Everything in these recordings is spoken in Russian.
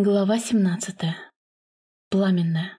Глава 17. Пламенная.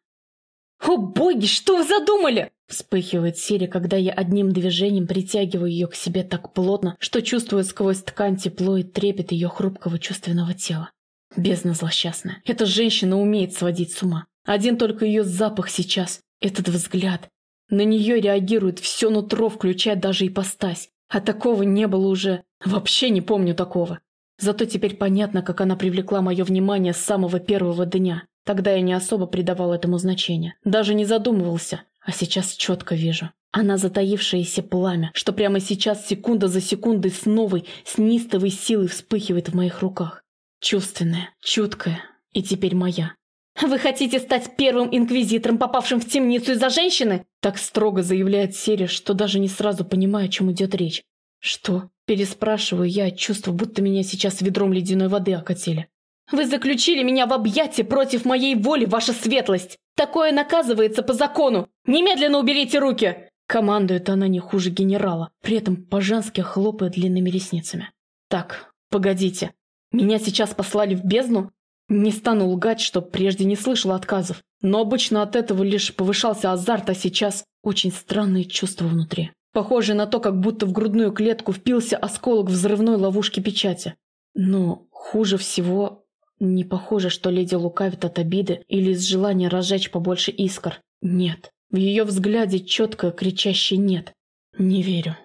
«О боги, что вы задумали?» Вспыхивает Сири, когда я одним движением притягиваю ее к себе так плотно, что чувствую сквозь ткань тепло и трепет ее хрупкого чувственного тела. Бездна злосчастная. Эта женщина умеет сводить с ума. Один только ее запах сейчас, этот взгляд. На нее реагирует все нутро, включая даже ипостась. А такого не было уже. Вообще не помню такого. Зато теперь понятно, как она привлекла мое внимание с самого первого дня. Тогда я не особо придавал этому значения. Даже не задумывался. А сейчас четко вижу. Она затаившееся пламя, что прямо сейчас секунда за секундой с новой, с нистовой силой вспыхивает в моих руках. Чувственная, чуткая и теперь моя. «Вы хотите стать первым инквизитором, попавшим в темницу из-за женщины?» Так строго заявляет Серия, что даже не сразу понимаю, о чем идет речь. «Что?» Переспрашиваю я, чувство, будто меня сейчас ведром ледяной воды окатили. «Вы заключили меня в объятия против моей воли, ваша светлость! Такое наказывается по закону! Немедленно уберите руки!» Командует она не хуже генерала, при этом по-женски хлопая длинными ресницами. «Так, погодите. Меня сейчас послали в бездну? Не стану лгать, что прежде не слышал отказов, но обычно от этого лишь повышался азарт, а сейчас очень странные чувства внутри. Похоже на то, как будто в грудную клетку впился осколок взрывной ловушки печати. Но хуже всего не похоже, что леди лукавит от обиды или из желания разжечь побольше искр. Нет. В ее взгляде четко кричащий «нет». Не верю.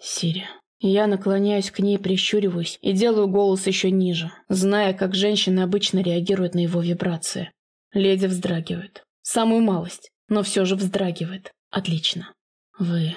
Сири. Я наклоняюсь к ней, прищуриваюсь и делаю голос еще ниже, зная, как женщины обычно реагируют на его вибрации. Леди вздрагивает. Самую малость, но все же вздрагивает. Отлично. Вы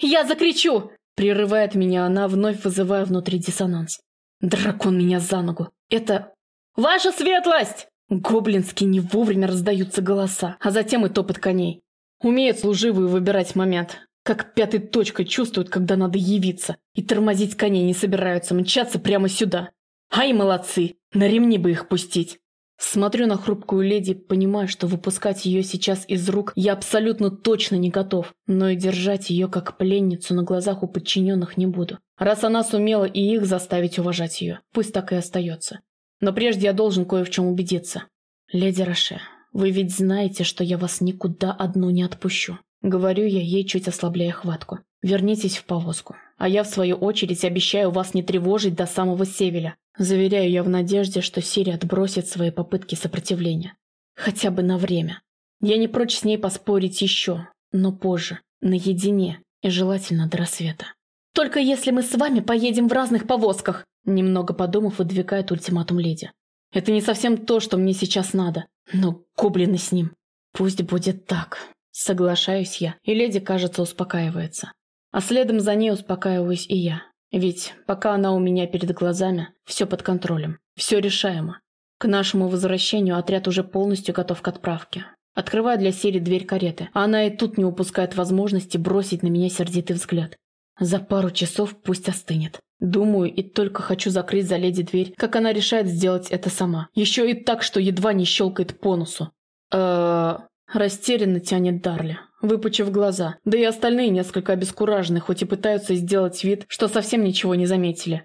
«Я закричу!» Прерывает меня она, вновь вызывая внутри диссонанс. Дракон меня за ногу. Это... «Ваша светлость!» Гоблински не вовремя раздаются голоса, а затем и топот коней. Умеют служивые выбирать момент. Как пятой точкой чувствуют, когда надо явиться. И тормозить коней не собираются, мчаться прямо сюда. Ай, молодцы! На ремни бы их пустить. Смотрю на хрупкую леди, понимаю, что выпускать ее сейчас из рук я абсолютно точно не готов, но и держать ее как пленницу на глазах у подчиненных не буду. Раз она сумела и их заставить уважать ее, пусть так и остается. Но прежде я должен кое в чем убедиться. Леди Роше, вы ведь знаете, что я вас никуда одну не отпущу. Говорю я ей, чуть ослабляя хватку. Вернитесь в повозку. А я, в свою очередь, обещаю вас не тревожить до самого Севеля. Заверяю я в надежде, что Сири отбросит свои попытки сопротивления. Хотя бы на время. Я не прочь с ней поспорить еще, но позже, наедине и желательно до рассвета. «Только если мы с вами поедем в разных повозках», немного подумав, выдвигает ультиматум леди. «Это не совсем то, что мне сейчас надо, но гоблины с ним. Пусть будет так». Соглашаюсь я, и леди, кажется, успокаивается. А следом за ней успокаиваюсь и я. Ведь пока она у меня перед глазами, все под контролем, все решаемо. К нашему возвращению отряд уже полностью готов к отправке. Открываю для Сири дверь кареты, а она и тут не упускает возможности бросить на меня сердитый взгляд. За пару часов пусть остынет. Думаю, и только хочу закрыть за леди дверь, как она решает сделать это сама. Еще и так, что едва не щелкает по носу. э Растерянно тянет Дарли, выпучив глаза, да и остальные несколько обескуражены, хоть и пытаются сделать вид, что совсем ничего не заметили.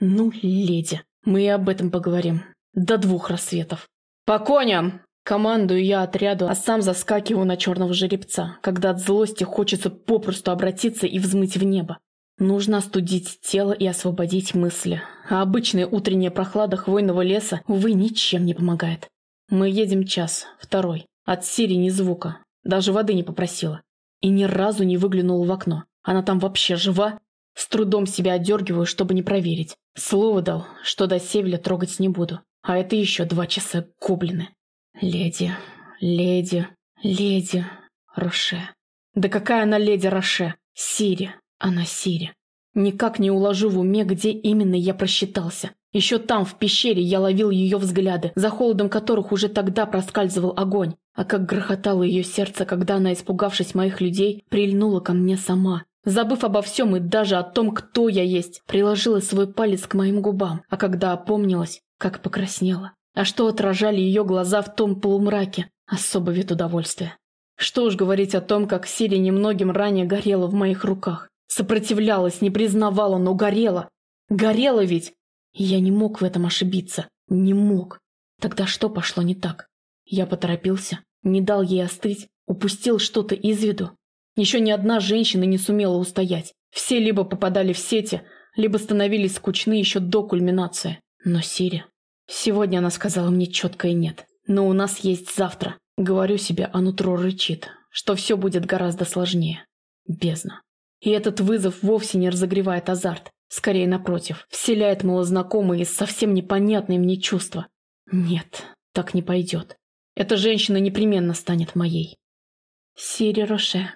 Ну, леди, мы и об этом поговорим. До двух рассветов. По коням! Командую я отряду, а сам заскакиваю на черного жеребца, когда от злости хочется попросту обратиться и взмыть в небо. Нужно остудить тело и освободить мысли. А обычная утренняя прохлада хвойного леса, увы, ничем не помогает. Мы едем час, второй. От Сири ни звука. Даже воды не попросила. И ни разу не выглянула в окно. Она там вообще жива? С трудом себя отдергиваю, чтобы не проверить. Слово дал, что до Севеля трогать не буду. А это еще два часа гоблины. Леди, леди, леди Роше. Да какая она леди Роше? Сири. Она Сири. Никак не уложу в уме, где именно я просчитался. Еще там, в пещере, я ловил ее взгляды, за холодом которых уже тогда проскальзывал огонь. А как грохотало ее сердце, когда она, испугавшись моих людей, прильнула ко мне сама. Забыв обо всем и даже о том, кто я есть, приложила свой палец к моим губам, а когда опомнилась, как покраснела. А что отражали ее глаза в том полумраке? Особый вид удовольствия. Что уж говорить о том, как Сири немногим ранее горела в моих руках. Сопротивлялась, не признавала, но горела. Горела ведь! я не мог в этом ошибиться. Не мог. Тогда что пошло не так? Я поторопился, не дал ей остыть, упустил что-то из виду. Еще ни одна женщина не сумела устоять. Все либо попадали в сети, либо становились скучны еще до кульминации. Но Сири... Сегодня она сказала мне четкое «нет». Но у нас есть завтра. Говорю себе, а нутро рычит, что все будет гораздо сложнее. Бездна. И этот вызов вовсе не разогревает азарт. Скорее, напротив, вселяет малознакомые и совсем непонятные мне чувства. Нет, так не пойдет. Эта женщина непременно станет моей. Сири Роше.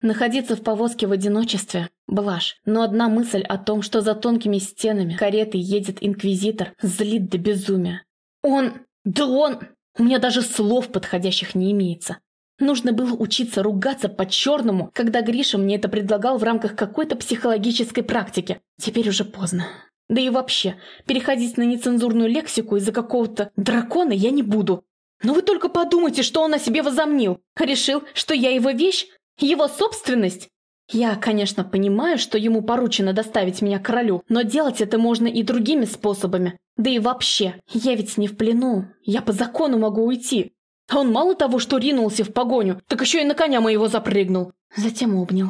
Находиться в повозке в одиночестве – блажь, но одна мысль о том, что за тонкими стенами кареты едет инквизитор, злит до безумия. Он... да он... У меня даже слов подходящих не имеется. Нужно было учиться ругаться по-черному, когда Гриша мне это предлагал в рамках какой-то психологической практики. Теперь уже поздно. Да и вообще, переходить на нецензурную лексику из-за какого-то дракона я не буду. Но вы только подумайте, что он о себе возомнил. Решил, что я его вещь? Его собственность? Я, конечно, понимаю, что ему поручено доставить меня королю, но делать это можно и другими способами. Да и вообще, я ведь не в плену. Я по закону могу уйти. А он мало того, что ринулся в погоню, так еще и на коня моего запрыгнул. Затем обнял.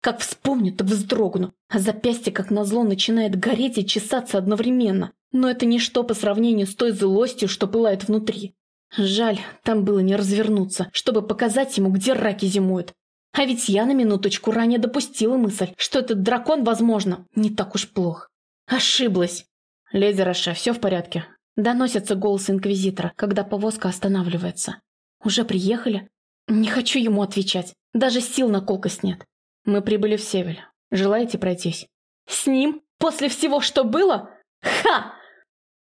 Как вспомню, так вздрогну, а запястье, как назло, начинает гореть и чесаться одновременно. Но это ничто по сравнению с той злостью, что пылает внутри. Жаль, там было не развернуться, чтобы показать ему, где раки зимуют. А ведь я на минуточку ранее допустила мысль, что этот дракон, возможно, не так уж плох. Ошиблась. Леди Роше, все в порядке? Доносится голос инквизитора, когда повозка останавливается. «Уже приехали?» «Не хочу ему отвечать. Даже сил на колкость нет. Мы прибыли в Севель. Желаете пройтись?» «С ним? После всего, что было? Ха!»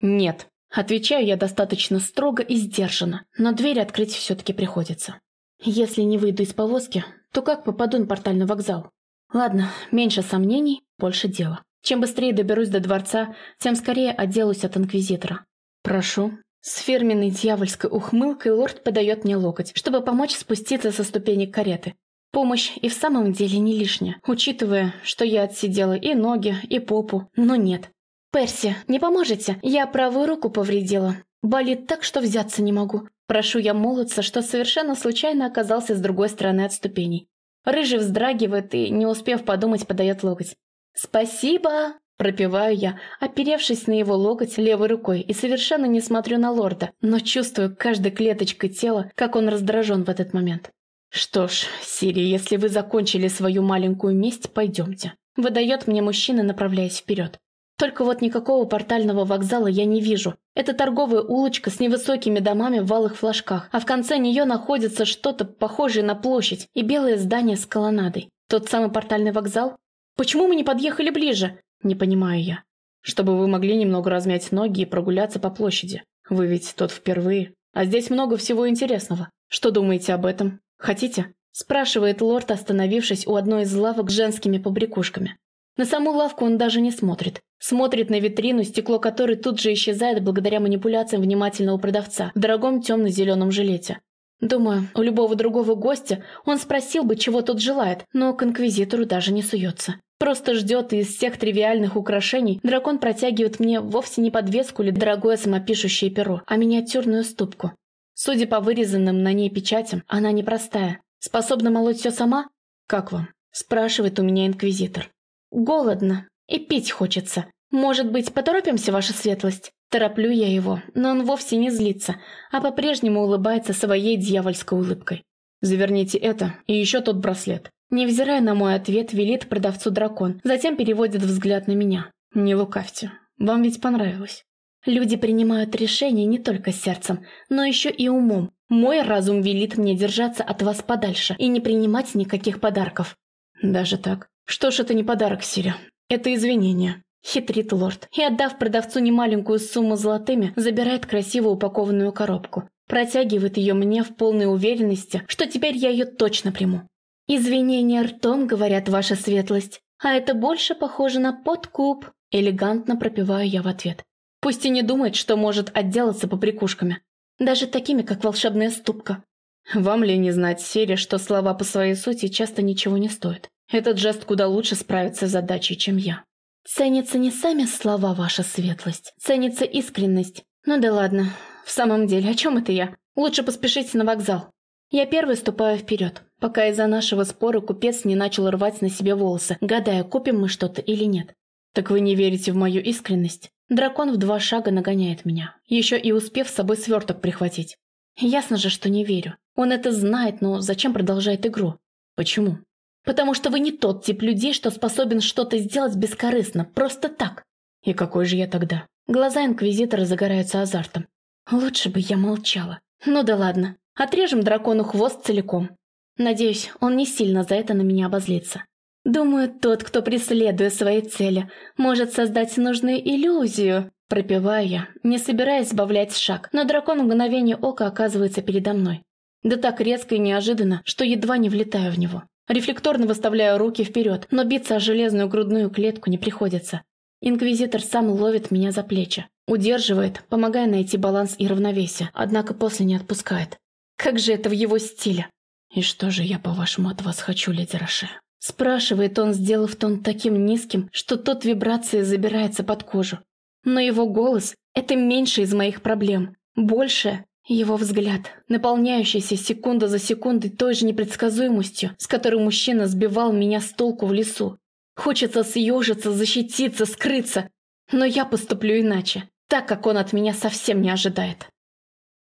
«Нет». Отвечаю я достаточно строго и сдержанно, но дверь открыть все-таки приходится. Если не выйду из повозки, то как попаду на портальный вокзал? Ладно, меньше сомнений, больше дела. Чем быстрее доберусь до дворца, тем скорее отделаюсь от инквизитора. «Прошу». С фирменной дьявольской ухмылкой лорд подает мне локоть, чтобы помочь спуститься со ступенек кареты. Помощь и в самом деле не лишняя, учитывая, что я отсидела и ноги, и попу, но нет. «Перси, не поможете? Я правую руку повредила. Болит так, что взяться не могу. Прошу я молодца, что совершенно случайно оказался с другой стороны от ступеней. Рыжий вздрагивает и, не успев подумать, подает локоть. «Спасибо!» Пропиваю я, оперевшись на его локоть левой рукой и совершенно не смотрю на лорда, но чувствую каждой клеточкой тела, как он раздражен в этот момент. «Что ж, Сири, если вы закончили свою маленькую месть, пойдемте», — выдает мне мужчина, направляясь вперед. Только вот никакого портального вокзала я не вижу. Это торговая улочка с невысокими домами в валых флажках, а в конце нее находится что-то похожее на площадь и белое здание с колоннадой. Тот самый портальный вокзал? Почему мы не подъехали ближе? Не понимаю я. Чтобы вы могли немного размять ноги и прогуляться по площади. Вы ведь тут впервые. А здесь много всего интересного. Что думаете об этом? Хотите? Спрашивает лорд, остановившись у одной из лавок с женскими побрякушками. На саму лавку он даже не смотрит. Смотрит на витрину, стекло которой тут же исчезает благодаря манипуляциям внимательного продавца в дорогом темно-зеленом жилете. Думаю, у любого другого гостя он спросил бы, чего тот желает, но к инквизитору даже не суется. Просто ждет, и из всех тривиальных украшений дракон протягивает мне вовсе не подвеску или дорогое самопишущее перо, а миниатюрную ступку. Судя по вырезанным на ней печатям, она непростая. Способна молоть все сама? Как вам? Спрашивает у меня инквизитор. Голодно. И пить хочется. Может быть, поторопимся, ваша светлость? Тороплю я его, но он вовсе не злится, а по-прежнему улыбается своей дьявольской улыбкой. Заверните это и еще тот браслет. Невзирая на мой ответ, велит продавцу дракон, затем переводит взгляд на меня. Не лукавьте, вам ведь понравилось. Люди принимают решения не только сердцем, но еще и умом. Мой разум велит мне держаться от вас подальше и не принимать никаких подарков. Даже так? Что ж, это не подарок, Сири. Это извинение. Хитрит лорд. И, отдав продавцу немаленькую сумму золотыми, забирает красиво упакованную коробку. Протягивает ее мне в полной уверенности, что теперь я ее точно приму. «Извинения ртом, говорят, ваша светлость, а это больше похоже на подкуп», элегантно пропиваю я в ответ. Пусть и не думает, что может отделаться поприкушками. Даже такими, как волшебная ступка. Вам ли не знать, Сири, что слова по своей сути часто ничего не стоят? Этот жест куда лучше справится с задачей, чем я. Ценятся не сами слова, ваша светлость. Ценится искренность. Ну да ладно. В самом деле, о чем это я? Лучше поспешите на вокзал. Я первый ступаю вперед, пока из-за нашего спора купец не начал рвать на себе волосы, гадая, купим мы что-то или нет. Так вы не верите в мою искренность? Дракон в два шага нагоняет меня, еще и успев с собой сверток прихватить. Ясно же, что не верю. Он это знает, но зачем продолжает игру? Почему? Потому что вы не тот тип людей, что способен что-то сделать бескорыстно, просто так. И какой же я тогда? Глаза инквизитора загораются азартом. Лучше бы я молчала. Ну да ладно, Отрежем дракону хвост целиком. Надеюсь, он не сильно за это на меня обозлится. Думаю, тот, кто, преследуя свои цели, может создать нужную иллюзию. Пропеваю я, не собираясь сбавлять шаг, но дракон в мгновение ока оказывается передо мной. Да так резко и неожиданно, что едва не влетаю в него. Рефлекторно выставляю руки вперед, но биться о железную грудную клетку не приходится. Инквизитор сам ловит меня за плечи, удерживает, помогая найти баланс и равновесие, однако после не отпускает. Как же это в его стиле? И что же я, по-вашему, от вас хочу, леди Роше? Спрашивает он, сделав тон таким низким, что тот вибрацией забирается под кожу. Но его голос – это меньше из моих проблем. Больше – его взгляд, наполняющийся секунда за секундой той же непредсказуемостью, с которой мужчина сбивал меня с толку в лесу. Хочется съежиться, защититься, скрыться. Но я поступлю иначе, так как он от меня совсем не ожидает.